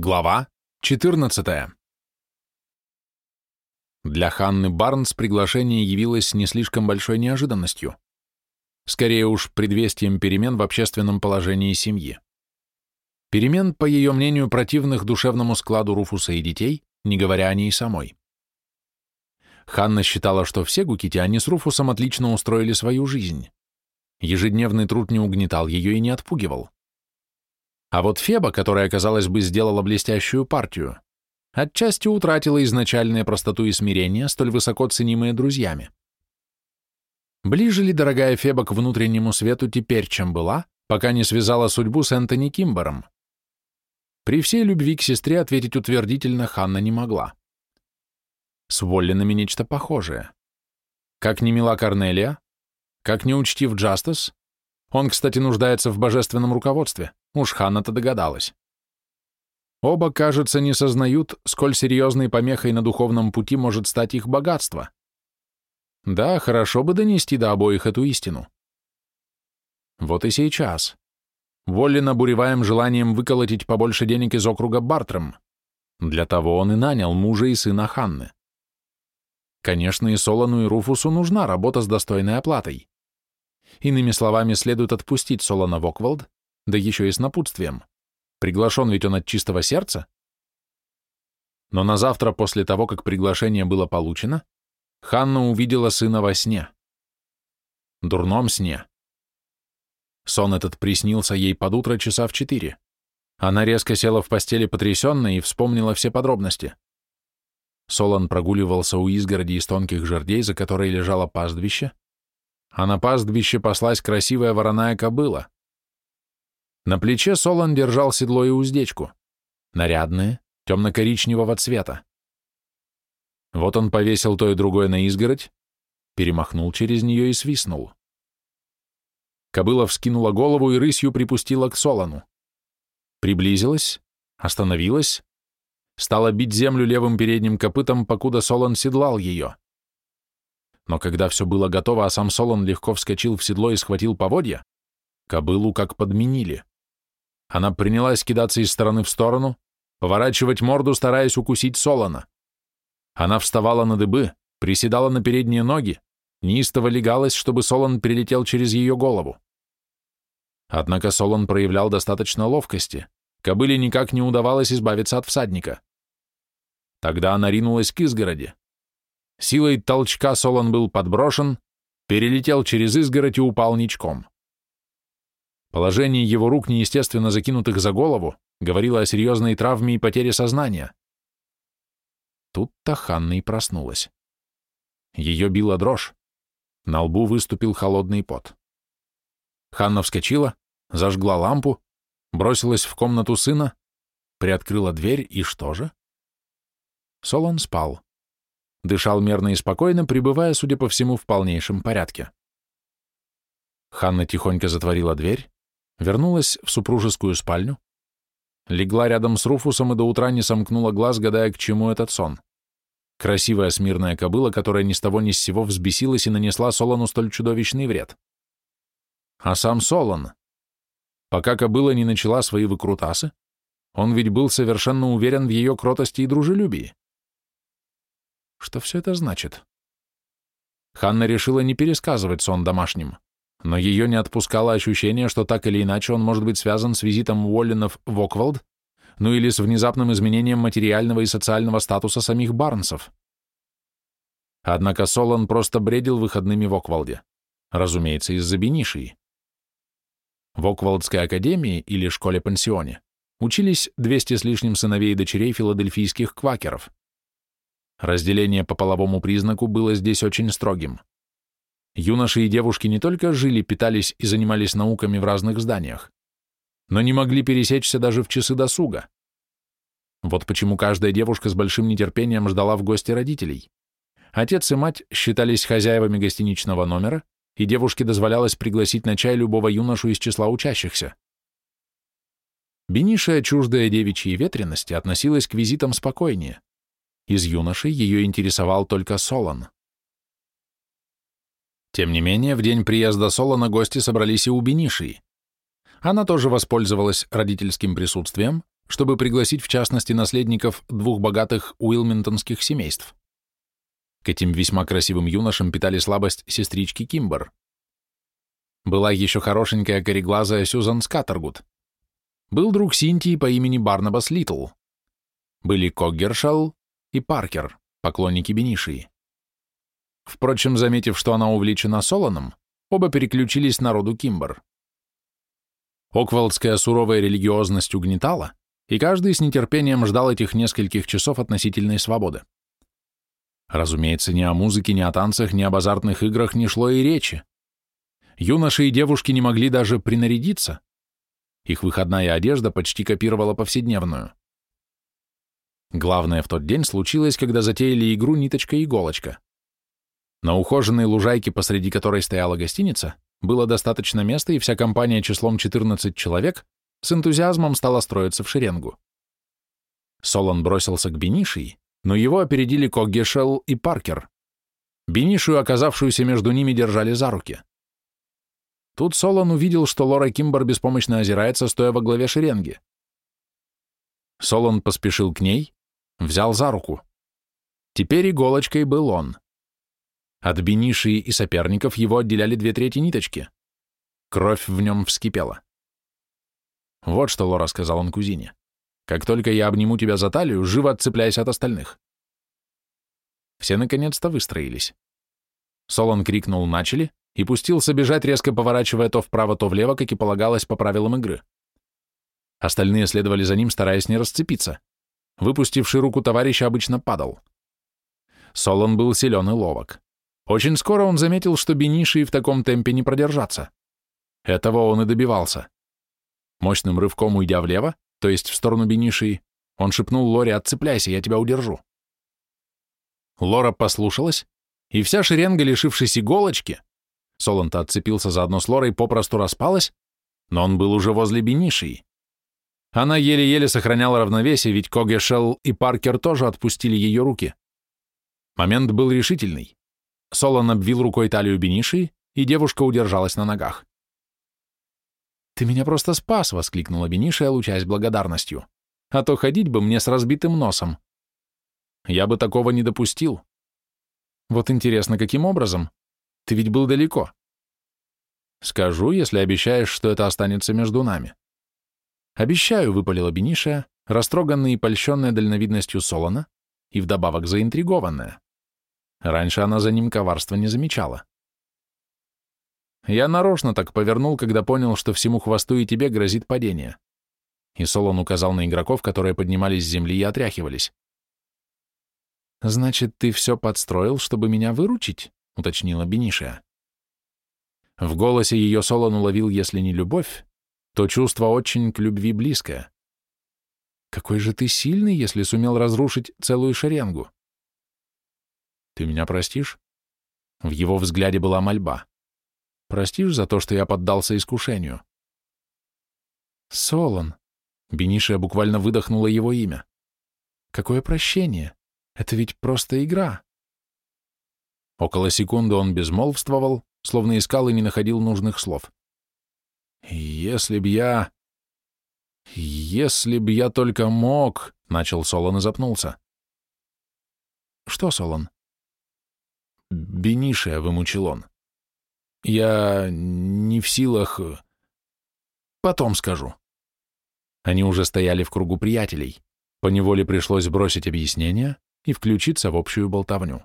Глава 14. Для Ханны Барнс приглашение явилось не слишком большой неожиданностью. Скорее уж предвестием перемен в общественном положении семьи. Перемен, по ее мнению, противных душевному складу Руфуса и детей, не говоря о ней самой. Ханна считала, что все Гукити, они с Руфусом отлично устроили свою жизнь. Ежедневный труд не угнетал ее и не отпугивал. А вот Феба, которая, казалось бы, сделала блестящую партию, отчасти утратила изначальную простоту и смирение, столь высоко ценимые друзьями. Ближе ли дорогая Феба к внутреннему свету теперь, чем была, пока не связала судьбу с Энтони Кимбером? При всей любви к сестре ответить утвердительно Ханна не могла. С Воллинами нечто похожее. Как не мила Корнелия, как не учтив Джастас, он, кстати, нуждается в божественном руководстве. Уж Ханна-то догадалась. Оба, кажется, не сознают, сколь серьезной помехой на духовном пути может стать их богатство. Да, хорошо бы донести до обоих эту истину. Вот и сейчас. Волли набуреваем желанием выколотить побольше денег из округа Бартрем. Для того он и нанял мужа и сына Ханны. Конечно, и Солону, и Руфусу нужна работа с достойной оплатой. Иными словами, следует отпустить Солона в да еще и с напутствием. Приглашен ведь он от чистого сердца. Но на завтра после того, как приглашение было получено, Ханна увидела сына во сне. Дурном сне. Сон этот приснился ей под утро часа в четыре. Она резко села в постели потрясенная и вспомнила все подробности. Солон прогуливался у изгороди из тонких жердей, за которой лежало пастбище, а на пастбище паслась красивая вороная кобыла. На плече Солон держал седло и уздечку, нарядные, темно-коричневого цвета. Вот он повесил то и другое на изгородь, перемахнул через нее и свистнул. Кобыла вскинула голову и рысью припустила к Солону. Приблизилась, остановилась, стала бить землю левым передним копытом, покуда Солон седлал ее. Но когда все было готово, а сам Солон легко вскочил в седло и схватил поводья, кобылу как подменили. Она принялась кидаться из стороны в сторону, поворачивать морду, стараясь укусить Солона. Она вставала на дыбы, приседала на передние ноги, неистово легалась, чтобы Солон перелетел через ее голову. Однако Солон проявлял достаточно ловкости, кобыле никак не удавалось избавиться от всадника. Тогда она ринулась к изгороди. Силой толчка Солон был подброшен, перелетел через изгородь и упал ничком. Положение его рук, неестественно закинутых за голову, говорило о серьезной травме и потере сознания. Тут-то Ханна и проснулась. Ее била дрожь. На лбу выступил холодный пот. Ханна вскочила, зажгла лампу, бросилась в комнату сына, приоткрыла дверь и что же? Солон спал. Дышал мерно и спокойно, пребывая, судя по всему, в полнейшем порядке. Ханна тихонько затворила дверь, вернулась в супружескую спальню, легла рядом с Руфусом и до утра не сомкнула глаз, гадая, к чему этот сон. Красивая смирная кобыла, которая ни с того ни с сего взбесилась и нанесла Солону столь чудовищный вред. А сам Солон, пока кобыла не начала свои выкрутасы, он ведь был совершенно уверен в ее кротости и дружелюбии. Что все это значит? Ханна решила не пересказывать сон домашним но ее не отпускало ощущение, что так или иначе он может быть связан с визитом Уоллинов в Оквалд, ну или с внезапным изменением материального и социального статуса самих Барнсов. Однако Солон просто бредил выходными в Оквалде, разумеется, из-за Бенишии. В Оквалдской академии или школе-пансионе учились 200 с лишним сыновей и дочерей филадельфийских квакеров. Разделение по половому признаку было здесь очень строгим. Юноши и девушки не только жили, питались и занимались науками в разных зданиях, но не могли пересечься даже в часы досуга. Вот почему каждая девушка с большим нетерпением ждала в гости родителей. Отец и мать считались хозяевами гостиничного номера, и девушке дозволялось пригласить на чай любого юношу из числа учащихся. Бенишая, чуждая девичьей ветренности, относилась к визитам спокойнее. Из юношей ее интересовал только Солон. Тем не менее, в день приезда Солона гости собрались и у Бенишии. Она тоже воспользовалась родительским присутствием, чтобы пригласить в частности наследников двух богатых уилминтонских семейств. К этим весьма красивым юношам питали слабость сестрички Кимбер. Была еще хорошенькая кореглазая Сюзан Скаттергуд. Был друг Синтии по имени Барнабас Литл. Были Коггершалл и Паркер, поклонники Бенишии. Впрочем, заметив, что она увлечена Солоном, оба переключились на роду Кимбер. Оквалдская суровая религиозность угнетала, и каждый с нетерпением ждал этих нескольких часов относительной свободы. Разумеется, ни о музыке, ни о танцах, ни об азартных играх не шло и речи. Юноши и девушки не могли даже принарядиться. Их выходная одежда почти копировала повседневную. Главное в тот день случилось, когда затеяли игру «Ниточка-иголочка». На ухоженной лужайке, посреди которой стояла гостиница, было достаточно места, и вся компания числом 14 человек с энтузиазмом стала строиться в шеренгу. Солон бросился к Бенишии, но его опередили Коггешел и Паркер. Бенишию, оказавшуюся между ними, держали за руки. Тут Солон увидел, что Лора Кимбер беспомощно озирается, стоя во главе шеренги. Солон поспешил к ней, взял за руку. Теперь иголочкой был он. От Бенишии и соперников его отделяли две трети ниточки. Кровь в нем вскипела. «Вот что, Лора», — сказал он кузине. «Как только я обниму тебя за талию, живо отцепляйся от остальных». Все наконец-то выстроились. Солон крикнул «начали» и пустился бежать, резко поворачивая то вправо, то влево, как и полагалось по правилам игры. Остальные следовали за ним, стараясь не расцепиться. Выпустивший руку товарища обычно падал. Солон был силен и ловок. Очень скоро он заметил, что Бениши в таком темпе не продержаться. Этого он и добивался. Мощным рывком уйдя влево, то есть в сторону Бениши, он шепнул Лоре «Отцепляйся, я тебя удержу». Лора послушалась, и вся шеренга, лишившись иголочки, Солон-то отцепился заодно с Лорой, попросту распалась, но он был уже возле Бениши. Она еле-еле сохраняла равновесие, ведь Когешел и Паркер тоже отпустили ее руки. Момент был решительный. Солон обвил рукой талию Бениши, и девушка удержалась на ногах. «Ты меня просто спас!» — воскликнула Бениша, лучаясь благодарностью. «А то ходить бы мне с разбитым носом». «Я бы такого не допустил». «Вот интересно, каким образом? Ты ведь был далеко». «Скажу, если обещаешь, что это останется между нами». «Обещаю», — выпалила Бениша, растроганная и польщенная дальновидностью Солона, и вдобавок заинтригованная. Раньше она за ним коварства не замечала. Я нарочно так повернул, когда понял, что всему хвосту и тебе грозит падение. И Солон указал на игроков, которые поднимались с земли и отряхивались. «Значит, ты все подстроил, чтобы меня выручить?» — уточнила Бениша. В голосе ее Солон уловил, если не любовь, то чувство очень к любви близкое. «Какой же ты сильный, если сумел разрушить целую шеренгу!» Ты меня простишь? В его взгляде была мольба. Простишь за то, что я поддался искушению? Солон. Бенишия буквально выдохнула его имя. Какое прощение? Это ведь просто игра. Около секунды он безмолвствовал, словно искал и не находил нужных слов. «Если б я... Если б я только мог...» — начал Солон и запнулся. «Что, Солон?» Бенишия, вымучил он. Я не в силах... Потом скажу. Они уже стояли в кругу приятелей. Поневоле пришлось бросить объяснение и включиться в общую болтовню.